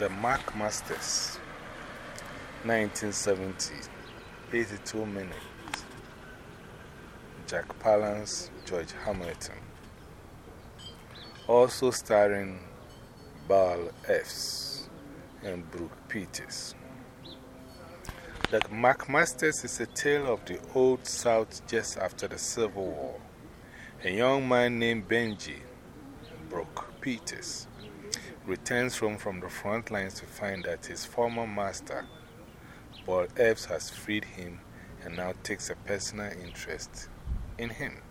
The McMasters, 1970, 82 minutes. Jack Palance, George Hamilton. Also starring Burl Ives and Brock Peters. The McMasters is a tale of the old South just after the Civil War. A young man named Benji Brock Peters returns home from the front lines to find that his former master, Burl Ives, has freed him and now takes a personal interest in him.